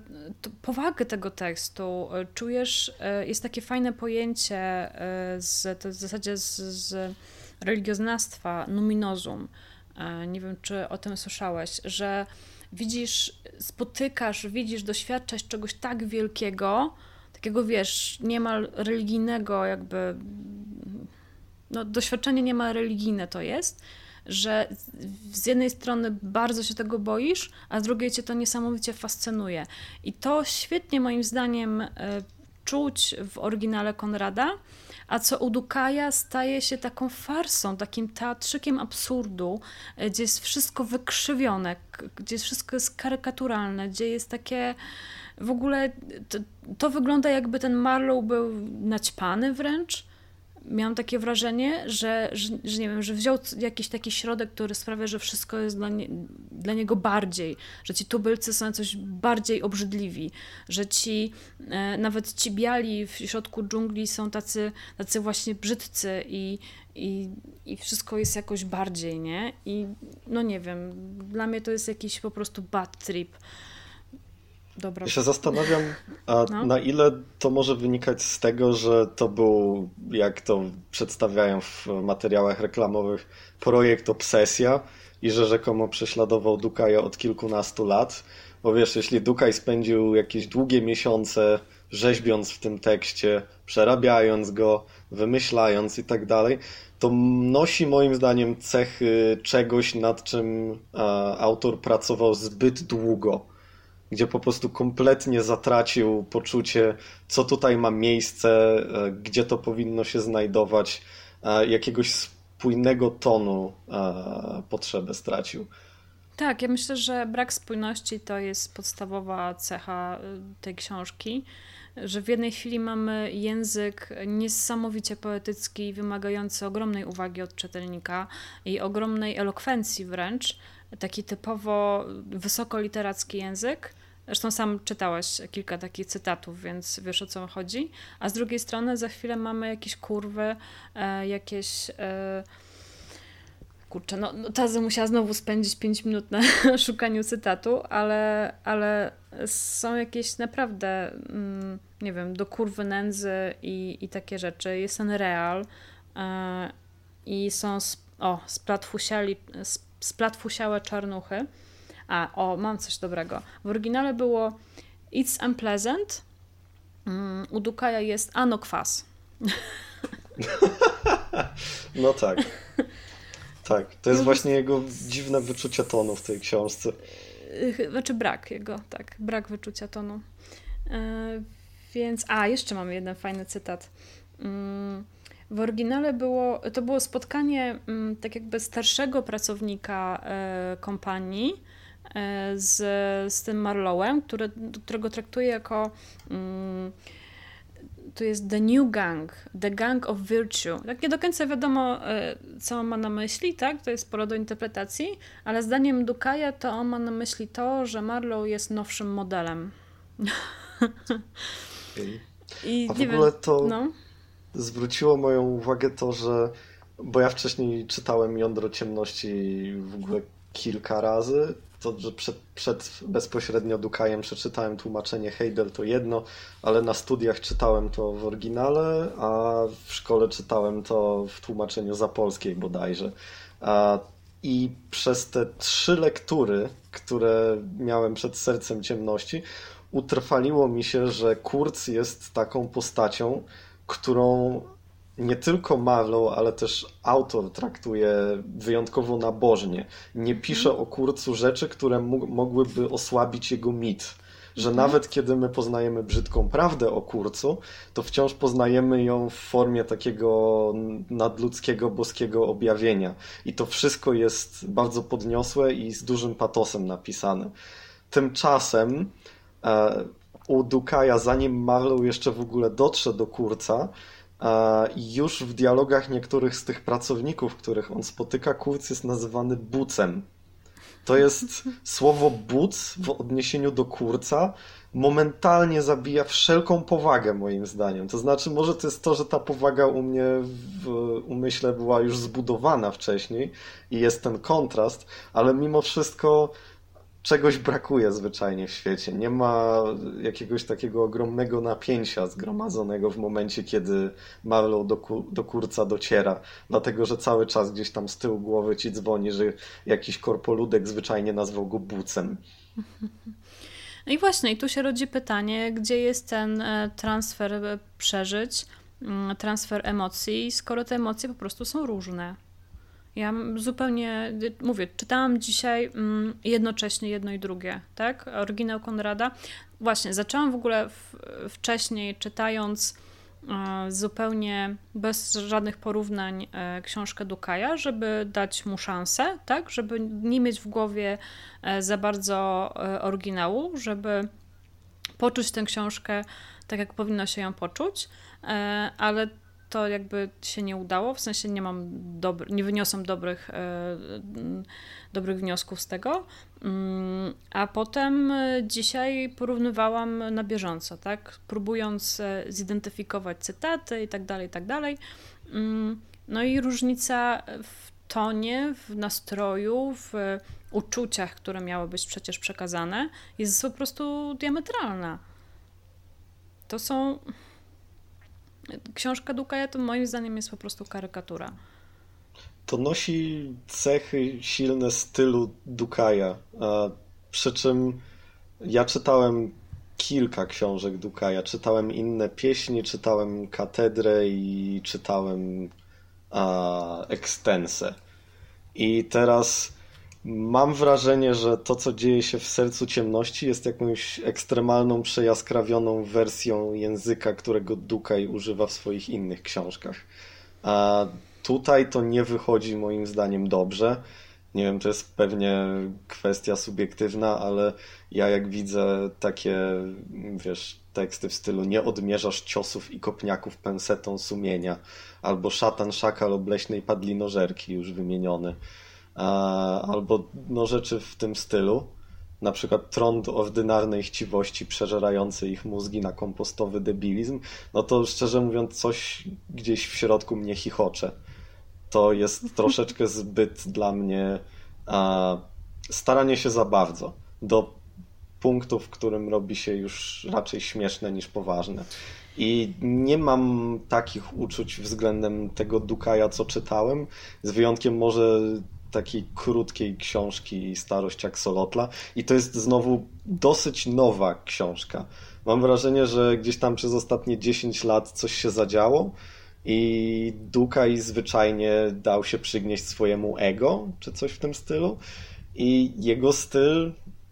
powagę tego tekstu, czujesz, e, jest takie fajne pojęcie e, z, to w zasadzie z, z religioznawstwa, numinozum. E, nie wiem, czy o tym słyszałeś, że widzisz, spotykasz, widzisz, doświadczasz czegoś tak wielkiego, takiego wiesz, niemal religijnego, jakby. No, doświadczenie niemal religijne to jest, że z jednej strony bardzo się tego boisz, a z drugiej cię to niesamowicie fascynuje. I to świetnie moim zdaniem e, czuć w oryginale Konrada, a co u Dukaja staje się taką farsą, takim teatrzykiem absurdu, e, gdzie jest wszystko wykrzywione, gdzie wszystko jest karykaturalne, gdzie jest takie w ogóle to, to wygląda jakby ten Marlow był naćpany wręcz miałam takie wrażenie, że, że, że, nie wiem, że wziął jakiś taki środek, który sprawia, że wszystko jest dla, nie, dla niego bardziej, że ci tubylcy są coś bardziej obrzydliwi, że ci e, nawet ci biali w środku dżungli są tacy, tacy właśnie brzydcy i, i, i wszystko jest jakoś bardziej, nie? I no nie wiem, dla mnie to jest jakiś po prostu bad trip. Dobra. Ja się zastanawiam, a no. na ile to może wynikać z tego, że to był, jak to przedstawiają w materiałach reklamowych, projekt Obsesja i że rzekomo prześladował Dukaja od kilkunastu lat. Bo wiesz, jeśli Dukaj spędził jakieś długie miesiące rzeźbiąc w tym tekście, przerabiając go, wymyślając i tak dalej, to nosi moim zdaniem cechy czegoś, nad czym autor pracował zbyt długo gdzie po prostu kompletnie zatracił poczucie, co tutaj ma miejsce, e, gdzie to powinno się znajdować, jakiegoś spójnego tonu e, potrzebę stracił. Tak, ja myślę, że brak spójności to jest podstawowa cecha tej książki że w jednej chwili mamy język niesamowicie poetycki, wymagający ogromnej uwagi od czytelnika i ogromnej elokwencji wręcz, taki typowo wysokoliteracki język. Zresztą sam czytałeś kilka takich cytatów, więc wiesz o co chodzi. A z drugiej strony za chwilę mamy jakieś kurwy, e, jakieś. E, kurczę, no, no Tazy musiała znowu spędzić 5 minut na szukaniu cytatu, ale, ale są jakieś naprawdę, mm, nie wiem, do kurwy nędzy i, i takie rzeczy. Jest ten real e, i są, o, splatfusiali, splatfusiałe czarnuchy. A, o, mam coś dobrego. W oryginale było It's unpleasant. Mm, u Dukaja jest ano kwas. No tak. Tak, to jest no, właśnie jego dziwne wyczucie tonu w tej książce. Znaczy brak jego, tak, brak wyczucia tonu. E, więc, a jeszcze mamy jeden fajny cytat. Mm, w oryginale było, to było spotkanie mm, tak jakby starszego pracownika e, kompanii z, z tym Marlowem, który, którego traktuje jako mm, to jest The New Gang, The Gang of Virtue. Tak nie do końca wiadomo, e, co on ma na myśli, tak? To jest pole do interpretacji, ale zdaniem Dukaja to on ma na myśli to, że Marlow jest nowszym modelem. I A w ogóle to no. zwróciło moją uwagę to, że bo ja wcześniej czytałem Jądro Ciemności w ogóle kilka razy to, przed, przed bezpośrednio Dukajem przeczytałem tłumaczenie Heidel to jedno, ale na studiach czytałem to w oryginale, a w szkole czytałem to w tłumaczeniu zapolskiej bodajże. I przez te trzy lektury, które miałem przed sercem ciemności, utrwaliło mi się, że Kurz jest taką postacią, którą nie tylko Marlow, ale też autor traktuje wyjątkowo nabożnie. Nie pisze mhm. o Kurcu rzeczy, które mogłyby osłabić jego mit. Że mhm. nawet kiedy my poznajemy brzydką prawdę o Kurcu, to wciąż poznajemy ją w formie takiego nadludzkiego, boskiego objawienia. I to wszystko jest bardzo podniosłe i z dużym patosem napisane. Tymczasem e, u Dukaja, zanim Marlow jeszcze w ogóle dotrze do Kurca, już w dialogach niektórych z tych pracowników, których on spotyka, Kurz jest nazywany bucem. To jest słowo buc w odniesieniu do kurca momentalnie zabija wszelką powagę moim zdaniem. To znaczy może to jest to, że ta powaga u mnie w umyśle była już zbudowana wcześniej i jest ten kontrast, ale mimo wszystko czegoś brakuje zwyczajnie w świecie. Nie ma jakiegoś takiego ogromnego napięcia zgromadzonego w momencie, kiedy Marlow do, do kurca dociera, dlatego że cały czas gdzieś tam z tyłu głowy ci dzwoni, że jakiś korpoludek zwyczajnie nazwał go bucem. No i właśnie, i tu się rodzi pytanie, gdzie jest ten e, transfer e, przeżyć, mm, transfer emocji, skoro te emocje po prostu są różne. Ja zupełnie, mówię, czytałam dzisiaj mm, jednocześnie jedno i drugie, tak? Oryginał Konrada. Właśnie, zaczęłam w ogóle w, wcześniej czytając e, zupełnie bez żadnych porównań e, książkę Dukaja, żeby dać mu szansę, tak? Żeby nie mieć w głowie e, za bardzo oryginału, żeby poczuć tę książkę tak, jak powinno się ją poczuć, ale to jakby się nie udało, w sensie nie mam nie wyniosłam dobrych, e, dobrych wniosków z tego. Mm, a potem e, dzisiaj porównywałam na bieżąco, tak? Próbując e, zidentyfikować cytaty i tak dalej, i tak dalej. Mm, no i różnica w tonie, w nastroju, w uczuciach, które miały być przecież przekazane, jest po prostu diametralna. To są książka Dukaja to moim zdaniem jest po prostu karykatura. To nosi cechy silne stylu Dukaja. Przy czym ja czytałem kilka książek Dukaja. Czytałem inne pieśni, czytałem katedrę i czytałem a, ekstensę. I teraz Mam wrażenie, że to, co dzieje się w sercu ciemności, jest jakąś ekstremalną, przejaskrawioną wersją języka, którego Dukaj używa w swoich innych książkach. A tutaj to nie wychodzi moim zdaniem dobrze. Nie wiem, to jest pewnie kwestia subiektywna, ale ja jak widzę takie, wiesz, teksty w stylu nie odmierzasz ciosów i kopniaków pensetą sumienia, albo szatan szakal obleśnej padlinożerki już wymieniony, albo no rzeczy w tym stylu, na przykład trąd ordynarnej chciwości przeżerający ich mózgi na kompostowy debilizm, no to szczerze mówiąc coś gdzieś w środku mnie chichocze. To jest troszeczkę zbyt dla mnie a, staranie się za bardzo do punktu, w którym robi się już raczej śmieszne niż poważne. I nie mam takich uczuć względem tego Dukaja, co czytałem, z wyjątkiem może takiej krótkiej książki Starość Axolotla i to jest znowu dosyć nowa książka. Mam wrażenie, że gdzieś tam przez ostatnie 10 lat coś się zadziało i Dukaj zwyczajnie dał się przygnieść swojemu ego, czy coś w tym stylu i jego styl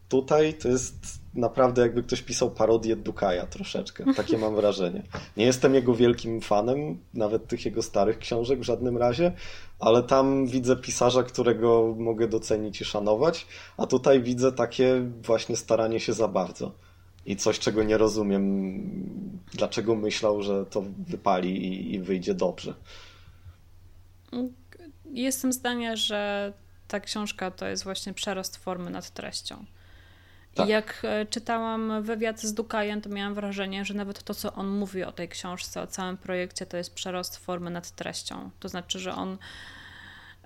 tutaj to jest naprawdę jakby ktoś pisał parodię Dukaja troszeczkę. Takie mam wrażenie. Nie jestem jego wielkim fanem, nawet tych jego starych książek w żadnym razie, ale tam widzę pisarza, którego mogę docenić i szanować, a tutaj widzę takie właśnie staranie się za bardzo. I coś, czego nie rozumiem, dlaczego myślał, że to wypali i, i wyjdzie dobrze. Jestem zdania, że ta książka to jest właśnie przerost formy nad treścią. Tak. Jak e, czytałam wywiad z Dukajem, to miałam wrażenie, że nawet to, co on mówi o tej książce, o całym projekcie, to jest przerost formy nad treścią. To znaczy, że on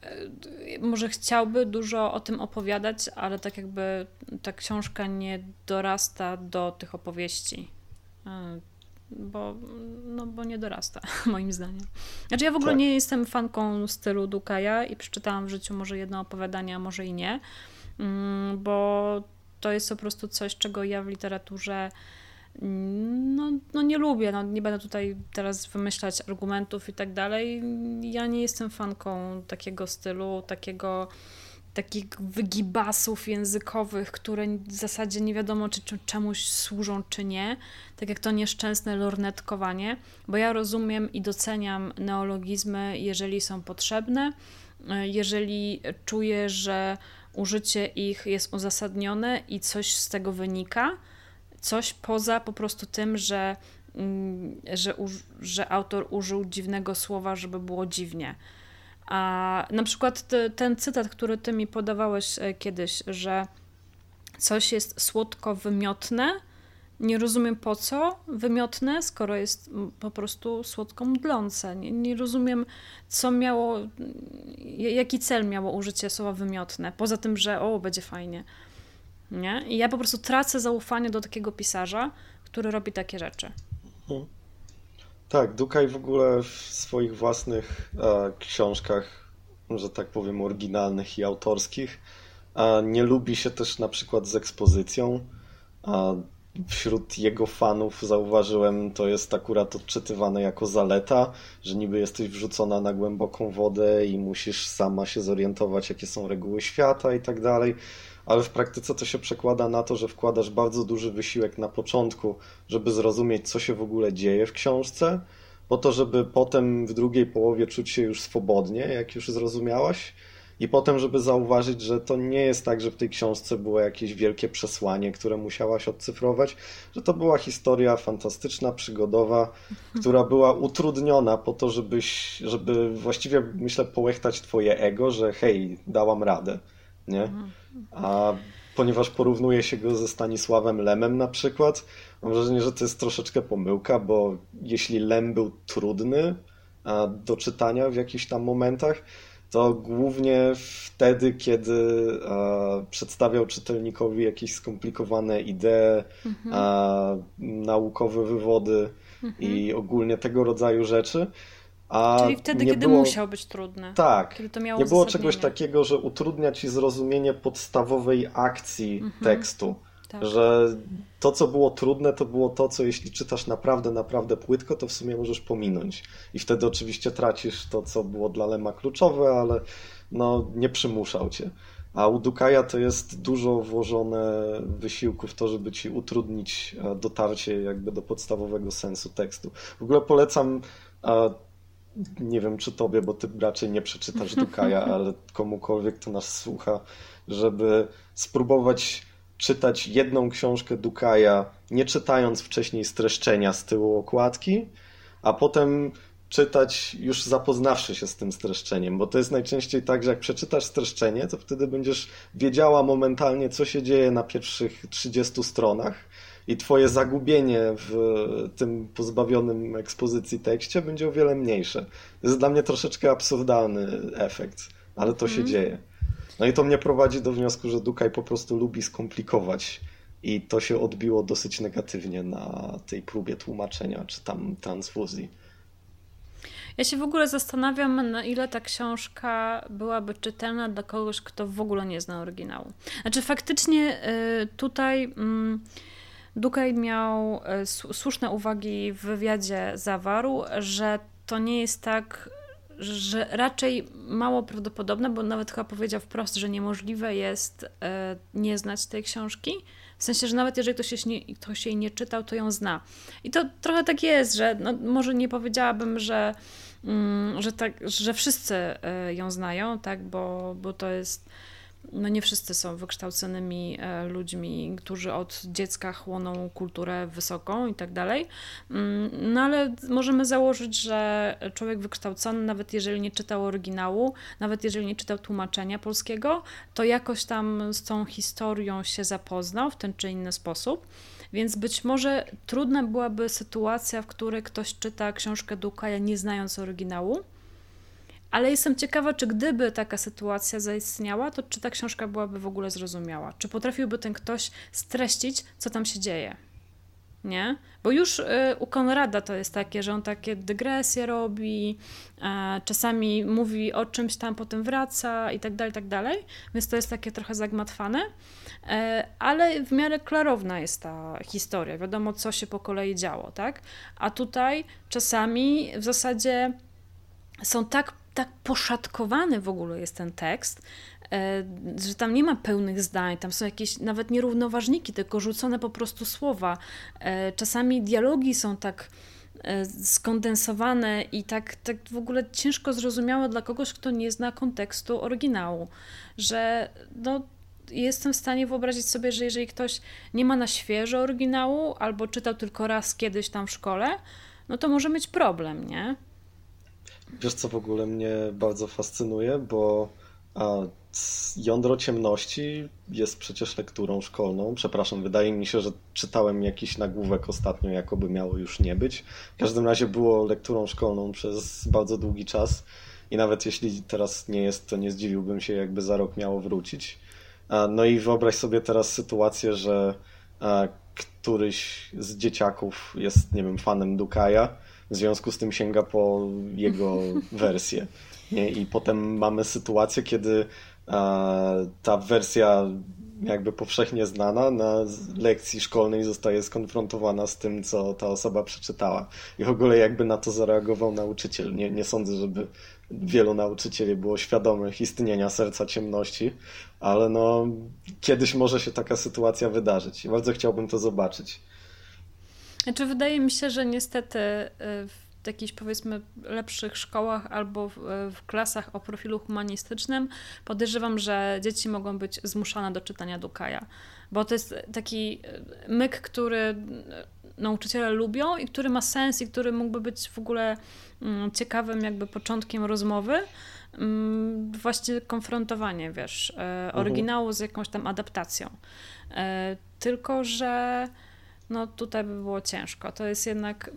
e, może chciałby dużo o tym opowiadać, ale tak jakby ta książka nie dorasta do tych opowieści. E, bo, no, bo nie dorasta, moim zdaniem. Znaczy, ja w ogóle tak. nie jestem fanką stylu Dukaja i przeczytałam w życiu może jedno opowiadanie, a może i nie, mm, bo to jest po prostu coś, czego ja w literaturze mm, no, no nie lubię, no nie będę tutaj teraz wymyślać argumentów i tak dalej. Ja nie jestem fanką takiego stylu, takiego takich wygibasów językowych, które w zasadzie nie wiadomo, czy, czy czemuś służą, czy nie. Tak jak to nieszczęsne lornetkowanie, bo ja rozumiem i doceniam neologizmy, jeżeli są potrzebne, jeżeli czuję, że użycie ich jest uzasadnione i coś z tego wynika, coś poza po prostu tym, że, mm, że, że autor użył dziwnego słowa, żeby było dziwnie. A na przykład ten cytat, który ty mi podawałeś e, kiedyś, że coś jest słodko wymiotne, nie rozumiem po co wymiotne, skoro jest po prostu słodko mdlące. Nie, nie, rozumiem, co miało, jaki cel miało użycie słowa wymiotne, poza tym, że o, będzie fajnie. Nie? I ja po prostu tracę zaufanie do takiego pisarza, który robi takie rzeczy. Mhm. Tak, Dukaj w ogóle w swoich własnych e, książkach, że tak powiem, oryginalnych i autorskich, e, nie lubi się też na przykład z ekspozycją. Wśród jego fanów zauważyłem, to jest akurat odczytywane jako zaleta, że niby jesteś wrzucona na głęboką wodę i musisz sama się zorientować, jakie są reguły świata i tak dalej. Ale w praktyce to się przekłada na to, że wkładasz bardzo duży wysiłek na początku, żeby zrozumieć, co się w ogóle dzieje w książce, po to, żeby potem w drugiej połowie czuć się już swobodnie, jak już zrozumiałaś i potem, żeby zauważyć, że to nie jest tak, że w tej książce było jakieś wielkie przesłanie, które musiałaś odcyfrować, że to była historia fantastyczna, przygodowa, która była utrudniona po to, żebyś, żeby właściwie, myślę, połechtać twoje ego, że hej, dałam radę, nie? A ponieważ porównuje się go ze Stanisławem Lemem na przykład, mam wrażenie, że to jest troszeczkę pomyłka, bo jeśli Lem był trudny do czytania w jakichś tam momentach, to głównie wtedy, kiedy e, przedstawiał czytelnikowi jakieś skomplikowane idee, mhm. e, naukowe wywody mhm. i ogólnie tego rodzaju rzeczy. A Czyli wtedy, kiedy było... musiał być trudny. Tak. Kiedy to miało nie było czegoś takiego, że utrudnia ci zrozumienie podstawowej akcji mhm. tekstu. Tak. Że to, co było trudne, to było to, co jeśli czytasz naprawdę, naprawdę płytko, to w sumie możesz pominąć. I wtedy oczywiście tracisz to, co było dla Lema kluczowe, ale no, nie przymuszał cię. A u Dukaja to jest dużo włożone wysiłku w to, żeby ci utrudnić e, dotarcie jakby do podstawowego sensu tekstu. W ogóle polecam e, nie wiem czy tobie, bo ty raczej nie przeczytasz Dukaja, ale komukolwiek, kto nas słucha, żeby spróbować czytać jedną książkę Dukaja, nie czytając wcześniej streszczenia z tyłu okładki, a potem czytać już zapoznawszy się z tym streszczeniem, bo to jest najczęściej tak, że jak przeczytasz streszczenie, to wtedy będziesz wiedziała momentalnie, co się dzieje na pierwszych 30 stronach i twoje zagubienie w tym pozbawionym ekspozycji tekście będzie o wiele mniejsze. To jest dla mnie troszeczkę absurdalny efekt, ale to mm. się mhm. dzieje. No i to mnie prowadzi do wniosku, że Dukaj po prostu lubi skomplikować i to się odbiło dosyć negatywnie na tej próbie tłumaczenia czy tam transfuzji. Ja się w ogóle zastanawiam, na ile ta książka byłaby czytelna dla kogoś, kto w ogóle nie zna oryginału. Znaczy, faktycznie y, tutaj mm, Dukaj miał y, słuszne uwagi w wywiadzie zawarł, że to nie jest tak że raczej mało prawdopodobne, bo nawet chyba powiedział wprost, że niemożliwe jest e, nie znać tej książki. W sensie, że nawet jeżeli ktoś, nie, ktoś jej nie czytał, to ją zna. I to trochę tak jest, że no, może nie powiedziałabym, że, mm, że, tak, że wszyscy e, ją znają, tak, bo, bo to jest no nie wszyscy są wykształconymi e, ludźmi, którzy od dziecka chłoną kulturę wysoką i tak dalej. Mm, no ale możemy założyć, że człowiek wykształcony, nawet jeżeli nie czytał oryginału, nawet jeżeli nie czytał tłumaczenia polskiego, to jakoś tam z tą historią się zapoznał w ten czy inny sposób. Więc być może trudna byłaby sytuacja, w której ktoś czyta książkę Dukaja nie znając oryginału, ale jestem ciekawa, czy gdyby taka sytuacja zaistniała, to czy ta książka byłaby w ogóle zrozumiała? Czy potrafiłby ten ktoś streścić, co tam się dzieje? Nie? Bo już y, u Konrada to jest takie, że on takie dygresje robi, e, czasami mówi o czymś tam, potem wraca i tak dalej, tak dalej, więc to jest takie trochę zagmatwane, e, ale w miarę klarowna jest ta historia, wiadomo co się po kolei działo, tak? A tutaj czasami w zasadzie są tak tak poszatkowany w ogóle jest ten tekst, e, że tam nie ma pełnych zdań, tam są jakieś nawet nierównoważniki, tylko rzucone po prostu słowa. E, czasami dialogi są tak e, skondensowane i tak, tak w ogóle ciężko zrozumiałe dla kogoś, kto nie zna kontekstu oryginału, że no, jestem w stanie wyobrazić sobie, że jeżeli ktoś nie ma na świeżo oryginału albo czytał tylko raz kiedyś tam w szkole, no to może mieć problem, nie? Wiesz, co w ogóle mnie bardzo fascynuje, bo a, Jądro Ciemności jest przecież lekturą szkolną. Przepraszam, wydaje mi się, że czytałem jakiś nagłówek ostatnio, jakoby miało już nie być. W każdym razie było lekturą szkolną przez bardzo długi czas i nawet jeśli teraz nie jest, to nie zdziwiłbym się, jakby za rok miało wrócić. No i wyobraź sobie teraz sytuację, że któryś z dzieciaków jest, nie wiem, fanem Dukaja w związku z tym sięga po jego wersję. Nie? I potem mamy sytuację, kiedy e, ta wersja jakby powszechnie znana na lekcji szkolnej zostaje skonfrontowana z tym, co ta osoba przeczytała. I w ogóle jakby na to zareagował nauczyciel. Nie, nie sądzę, żeby wielu nauczycieli było świadomych istnienia serca ciemności, ale no kiedyś może się taka sytuacja wydarzyć i bardzo chciałbym to zobaczyć. Znaczy, wydaje mi się, że niestety y, w jakichś powiedzmy lepszych szkołach albo w, w, klasach o profilu humanistycznym podejrzewam, że dzieci mogą być zmuszane do czytania Dukaja, bo to jest taki y, myk, który nauczyciele lubią i który ma sens i który mógłby być w ogóle mm, ciekawym jakby początkiem rozmowy. Mm, właśnie konfrontowanie, wiesz, mhm. oryginału z jakąś tam adaptacją. Tylko, że no tutaj by było ciężko. To jest jednak,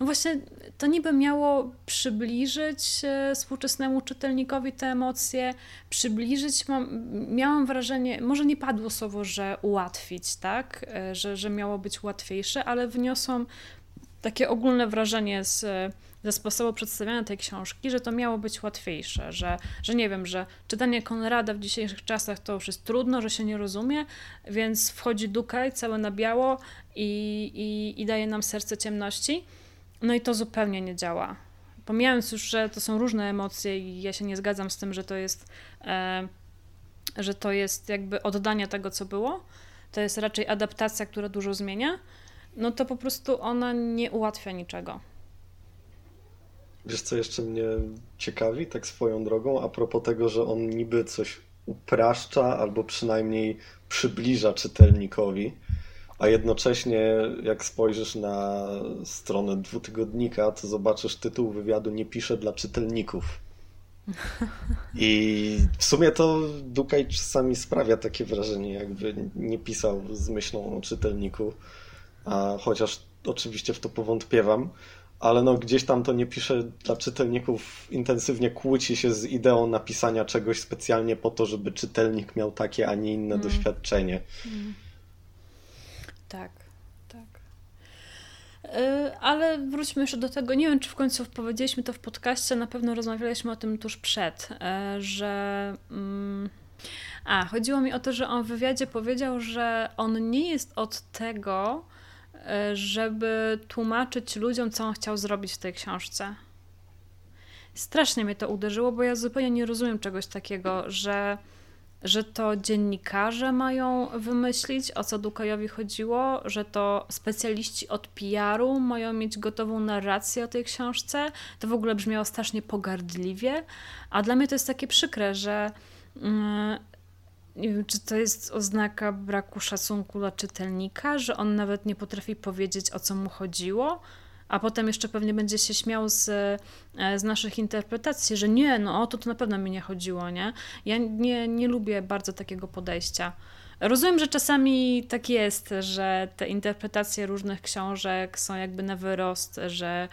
no właśnie, to niby miało przybliżyć e, współczesnemu czytelnikowi te emocje, przybliżyć, mam, miałam wrażenie, może nie padło słowo, że ułatwić, tak, e, że, że miało być łatwiejsze, ale wniosłam takie ogólne wrażenie z ze sposobu przedstawiania tej książki, że to miało być łatwiejsze, że, że nie wiem, że czytanie Konrada w dzisiejszych czasach to już jest trudno, że się nie rozumie, więc wchodzi Dukaj całe na biało i, i, i daje nam serce ciemności. No i to zupełnie nie działa. Pomijając już, że to są różne emocje i ja się nie zgadzam z tym, że to jest, e, że to jest jakby oddanie tego, co było, to jest raczej adaptacja, która dużo zmienia, no to po prostu ona nie ułatwia niczego. Wiesz, co jeszcze mnie ciekawi, tak swoją drogą, a propos tego, że on niby coś upraszcza albo przynajmniej przybliża czytelnikowi, a jednocześnie jak spojrzysz na stronę dwutygodnika, to zobaczysz tytuł wywiadu Nie pisze dla czytelników. I w sumie to Dukaj czasami sprawia takie wrażenie, jakby nie pisał z myślą o czytelniku, a chociaż oczywiście w to powątpiewam, ale no gdzieś tam to nie pisze dla czytelników, intensywnie kłóci się z ideą napisania czegoś specjalnie po to, żeby czytelnik miał takie, a nie inne mm. doświadczenie. Mm. Tak, tak. Yy, ale wróćmy jeszcze do tego. Nie wiem, czy w końcu powiedzieliśmy to w podcaście, na pewno rozmawialiśmy o tym tuż przed, yy, że. Yy, a, chodziło mi o to, że on w wywiadzie powiedział, że on nie jest od tego, żeby tłumaczyć ludziom, co on chciał zrobić w tej książce. Strasznie mnie to uderzyło, bo ja zupełnie nie rozumiem czegoś takiego, że że to dziennikarze mają wymyślić, o co Dukajowi chodziło, że to specjaliści od PR-u mają mieć gotową narrację o tej książce. To w ogóle brzmiało strasznie pogardliwie, a dla mnie to jest takie przykre, że mm, czy to jest oznaka braku szacunku dla czytelnika, że on nawet nie potrafi powiedzieć, o co mu chodziło a potem jeszcze pewnie będzie się śmiał z, e, z naszych interpretacji, że nie, no o to to na pewno mi nie chodziło, nie? Ja nie, nie lubię bardzo takiego podejścia. Rozumiem, że czasami tak jest, że te interpretacje różnych książek są jakby na wyrost, że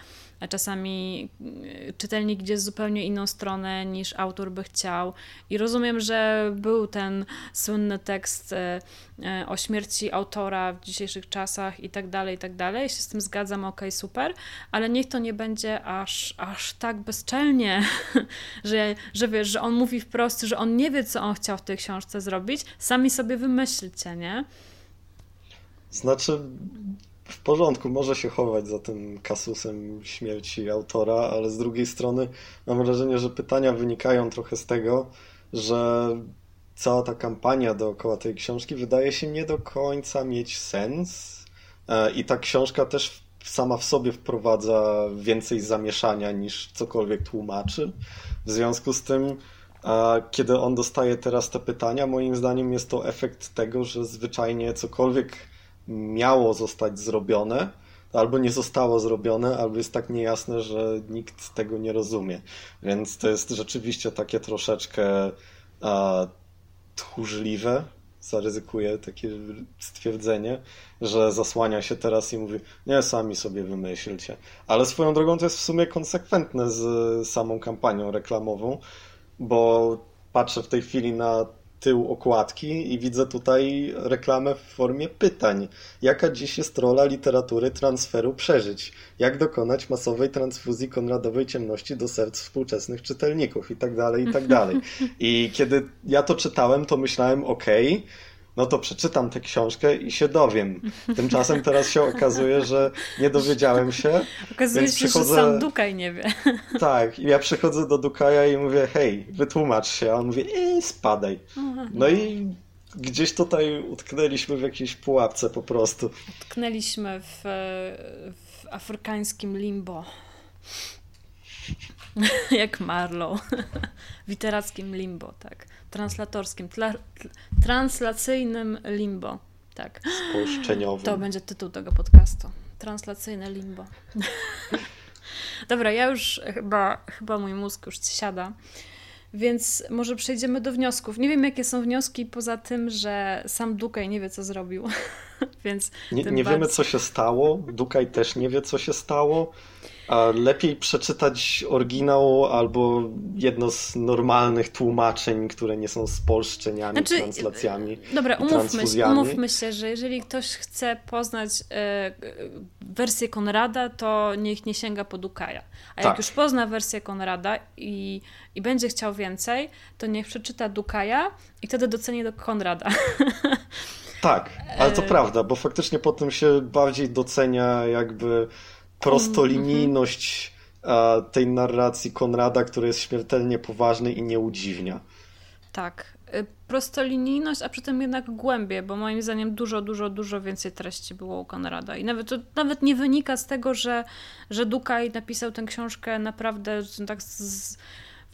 czasami y, czytelnik idzie w zupełnie inną stronę niż autor by chciał. I rozumiem, że był ten słynny tekst y, y, o śmierci autora w dzisiejszych czasach i tak dalej, i tak dalej. Ja się z tym zgadzam, ok, super, ale niech to nie będzie aż, aż tak bezczelnie, że, że wiesz, że on mówi wprost, że on nie wie, co on chciał w tej książce zrobić. Sami sobie wymyślcie, nie? Znaczy, w porządku, może się chować za tym kasusem śmierci autora, ale z drugiej strony mam wrażenie, że pytania wynikają trochę z tego, że cała ta kampania dookoła tej książki wydaje się nie do końca mieć sens. E, I ta książka też sama w sobie wprowadza więcej zamieszania niż cokolwiek tłumaczy. W związku z tym, kiedy on dostaje teraz te pytania, moim zdaniem jest to efekt tego, że zwyczajnie cokolwiek miało zostać zrobione, albo nie zostało zrobione, albo jest tak niejasne, że nikt tego nie rozumie. Więc to jest rzeczywiście takie troszeczkę a, tchórzliwe, zaryzykuję takie stwierdzenie, że zasłania się teraz i mówi, nie, sami sobie wymyślcie. Ale swoją drogą to jest w sumie konsekwentne z samą kampanią reklamową, bo patrzę w tej chwili na tył okładki i widzę tutaj reklamę w formie pytań. Jaka dziś jest rola literatury transferu przeżyć? Jak dokonać masowej transfuzji konradowej ciemności do serc współczesnych czytelników? I tak dalej, i tak dalej. I kiedy ja to czytałem, to myślałem, okej, okay, no to przeczytam tę książkę i się dowiem. Tymczasem teraz się okazuje, że nie dowiedziałem się. Okazuje się, przychodzę... że sam Dukaj nie wie. Tak, ja przychodzę do Dukaja i mówię, hej, wytłumacz się. A on mówi, ej, spadaj. No i gdzieś tutaj utknęliśmy w jakiejś pułapce po prostu. Utknęliśmy w, w afrykańskim limbo. Jak Marlow. W literackim limbo, tak translatorskim, tla, translacyjnym limbo. Tak. Spolszczeniowym. To będzie tytuł tego podcastu. Translacyjne limbo. Dobra, ja już chyba, chyba mój mózg już siada. Więc może przejdziemy do wniosków. Nie wiem, jakie są wnioski, poza tym, że sam Dukaj nie wie, co zrobił. Więc nie, nie bardzo... wiemy, co się stało. Dukaj też nie wie, co się stało. A lepiej przeczytać oryginał albo jedno z normalnych tłumaczeń, które nie są spolszczeniami, znaczy, translacjami. Dobra, umówmy się, umówmy się, że jeżeli ktoś chce poznać e, wersję Konrada, to niech nie sięga po Dukaja. A tak. jak już pozna wersję Konrada i, i będzie chciał więcej, to niech przeczyta Dukaja i wtedy doceni do Konrada. Tak, ale to e... prawda, bo faktycznie potem się bardziej docenia jakby prostolinijność tej narracji Konrada, który jest śmiertelnie poważny i nie udziwnia. Tak. y, prostolinijność, a przy tym jednak głębie, bo moim zdaniem dużo, dużo, dużo więcej treści było u Konrada. I nawet to nawet nie wynika z tego, że, że Dukaj napisał tę książkę naprawdę tak z,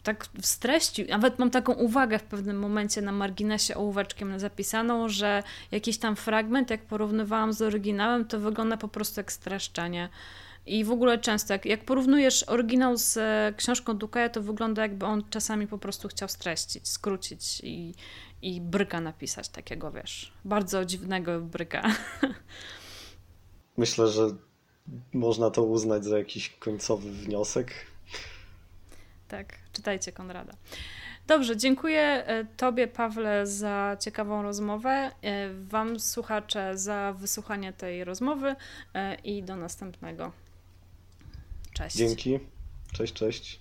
tak streścił. Nawet mam taką uwagę w pewnym momencie na marginesie ołóweczkiem zapisaną, że jakiś tam fragment, jak porównywałam z oryginałem, to wygląda po prostu jak streszczenie. I w ogóle często, jak, jak porównujesz oryginał z e, książką Dukaja, to wygląda jakby on czasami po prostu chciał streścić, skrócić i, i bryka napisać takiego, wiesz, bardzo dziwnego bryka. Myślę, że można to uznać za jakiś końcowy wniosek. Tak, czytajcie Konrada. Dobrze, dziękuję e, Tobie, Pawle, za ciekawą rozmowę. E, wam, słuchacze, za wysłuchanie tej rozmowy i do następnego. Cześć. Dzięki. Cześć, cześć.